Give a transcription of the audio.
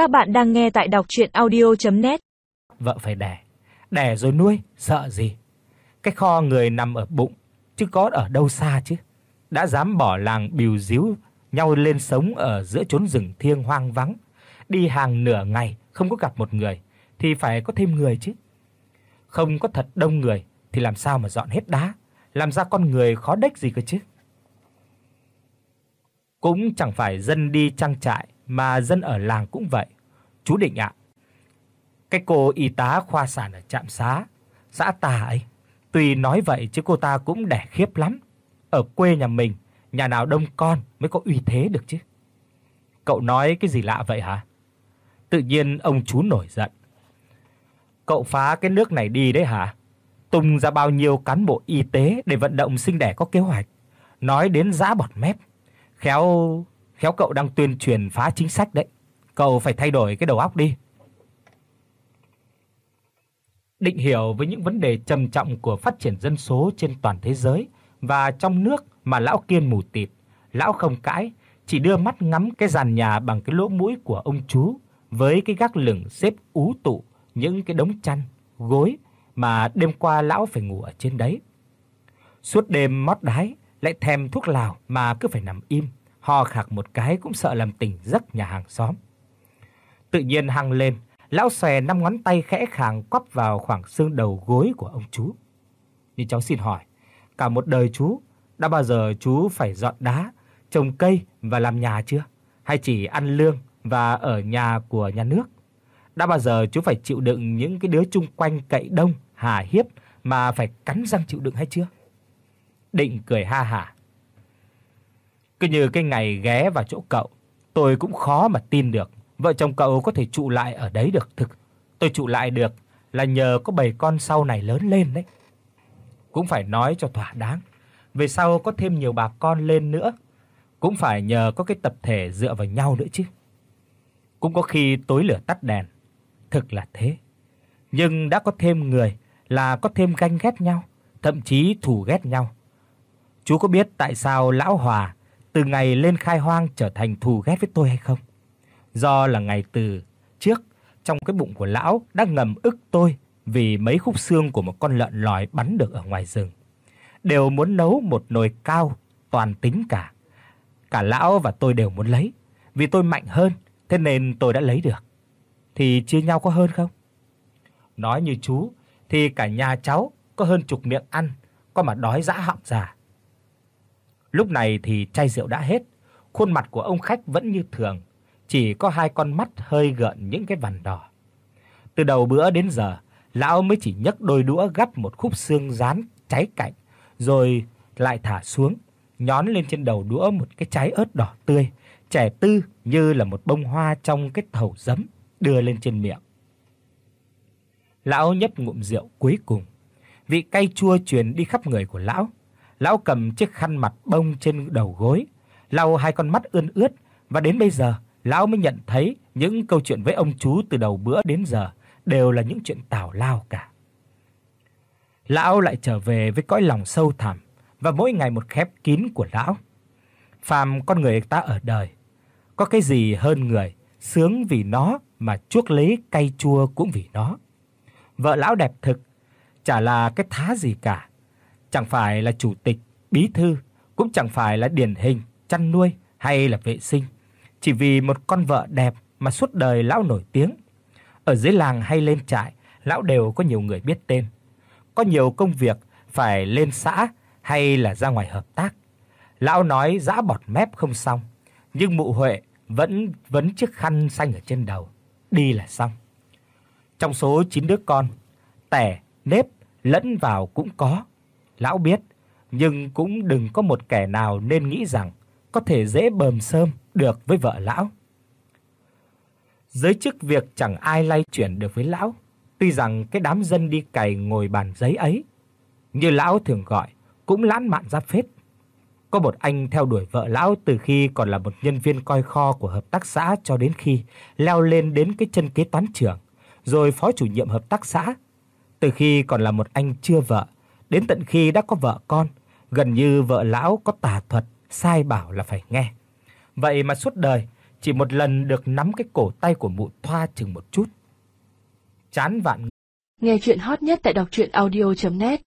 Các bạn đang nghe tại đọc audio net Vợ phải đẻ, đẻ rồi nuôi, sợ gì? Cái kho người nằm ở bụng chứ có ở đâu xa chứ. Đã dám bỏ làng bìu díu nhau lên sống ở giữa chốn rừng thiêng hoang vắng, đi hàng nửa ngày không có gặp một người thì phải có thêm người chứ. Không có thật đông người thì làm sao mà dọn hết đá, làm ra con người khó đếch gì cơ chứ. Cũng chẳng phải dân đi trang trại mà dân ở làng cũng vậy. Chú Định ạ. cái cô y tá khoa sản ở trạm xá, xã ta ấy, tuy nói vậy chứ cô ta cũng đẻ khiếp lắm. Ở quê nhà mình, nhà nào đông con mới có uy thế được chứ. Cậu nói cái gì lạ vậy hả? Tự nhiên ông chú nổi giận. Cậu phá cái nước này đi đấy hả? Tung ra bao nhiêu cán bộ y tế để vận động sinh đẻ có kế hoạch, nói đến giã bọt mép. Khéo khéo cậu đang tuyên truyền phá chính sách đấy. Cậu phải thay đổi cái đầu óc đi. Định hiểu với những vấn đề trầm trọng của phát triển dân số trên toàn thế giới và trong nước mà lão Kiên mù tịt, lão không cãi, chỉ đưa mắt ngắm cái giàn nhà bằng cái lỗ mũi của ông chú với cái gác lửng xếp ú tụ những cái đống chăn, gối mà đêm qua lão phải ngủ ở trên đấy. Suốt đêm mót đái, lại thèm thuốc lào mà cứ phải nằm im, ho khạc một cái cũng sợ làm tỉnh giấc nhà hàng xóm. Tự nhiên hăng lên, lão xòe năm ngón tay khẽ khàng quắp vào khoảng xương đầu gối của ông chú. "Nhưng cháu xin hỏi, cả một đời chú đã bao giờ chú phải dọn đá, trồng cây và làm nhà chưa? Hay chỉ ăn lương và ở nhà của nhà nước? Đã bao giờ chú phải chịu đựng những cái đứa chung quanh cậy đông, hà hiếp mà phải cắn răng chịu đựng hay chưa?" Định cười ha hả. Cứ như cái ngày ghé vào chỗ cậu, tôi cũng khó mà tin được vợ chồng cậu có thể trụ lại ở đấy được thực. Tôi trụ lại được là nhờ có bầy con sau này lớn lên đấy. Cũng phải nói cho thỏa đáng, về sau có thêm nhiều bà con lên nữa, cũng phải nhờ có cái tập thể dựa vào nhau nữa chứ. Cũng có khi tối lửa tắt đèn, thực là thế. Nhưng đã có thêm người là có thêm ganh ghét nhau, thậm chí thù ghét nhau. Chú có biết tại sao lão Hòa từ ngày lên khai hoang trở thành thù ghét với tôi hay không? Do là ngày từ trước trong cái bụng của lão đã ngầm ức tôi vì mấy khúc xương của một con lợn lòi bắn được ở ngoài rừng. Đều muốn nấu một nồi cao toàn tính cả. Cả lão và tôi đều muốn lấy, vì tôi mạnh hơn, thế nên tôi đã lấy được. Thì chia nhau có hơn không? Nói như chú thì cả nhà cháu có hơn chục miệng ăn, có mà đói dã họng già. Lúc này thì chai rượu đã hết, khuôn mặt của ông khách vẫn như thường, chỉ có hai con mắt hơi gợn những cái vằn đỏ. Từ đầu bữa đến giờ, lão mới chỉ nhấc đôi đũa gắp một khúc xương rán cháy cạnh, rồi lại thả xuống, nhón lên trên đầu đũa một cái trái ớt đỏ tươi, trẻ tư như là một bông hoa trong cái thầu giấm đưa lên trên miệng. Lão nhấp ngụm rượu cuối cùng, vị cay chua truyền đi khắp người của lão. Lão cầm chiếc khăn mặt bông trên đầu gối, lau hai con mắt ươn ướt và đến bây giờ, lão mới nhận thấy những câu chuyện với ông chú từ đầu bữa đến giờ đều là những chuyện tào lao cả. Lão lại trở về với cõi lòng sâu thẳm và mỗi ngày một khép kín của lão. Phàm con người ta ở đời, có cái gì hơn người, sướng vì nó mà chuốc lấy cay chua cũng vì nó. Vợ lão đẹp thực, chả là cái thá gì cả chẳng phải là chủ tịch, bí thư, cũng chẳng phải là điển hình chăn nuôi hay là vệ sinh, chỉ vì một con vợ đẹp mà suốt đời lão nổi tiếng. Ở dưới làng hay lên trại, lão đều có nhiều người biết tên. Có nhiều công việc phải lên xã hay là ra ngoài hợp tác. Lão nói dã bọt mép không xong, nhưng mụ Huệ vẫn vấn chiếc khăn xanh ở trên đầu, đi là xong. Trong số 9 đứa con, tẻ, nếp lẫn vào cũng có, Lão biết, nhưng cũng đừng có một kẻ nào nên nghĩ rằng có thể dễ bờm sơm được với vợ lão. Giới chức việc chẳng ai lay chuyển được với lão, tuy rằng cái đám dân đi cày ngồi bàn giấy ấy, như lão thường gọi, cũng lãng mạn ra phết. Có một anh theo đuổi vợ lão từ khi còn là một nhân viên coi kho của hợp tác xã cho đến khi leo lên đến cái chân kế toán trưởng, rồi phó chủ nhiệm hợp tác xã. Từ khi còn là một anh chưa vợ đến tận khi đã có vợ con, gần như vợ lão có tà thuật sai bảo là phải nghe. Vậy mà suốt đời chỉ một lần được nắm cái cổ tay của mụ thoa chừng một chút. Chán vạn. Nghe truyện hot nhất tại đọc audio net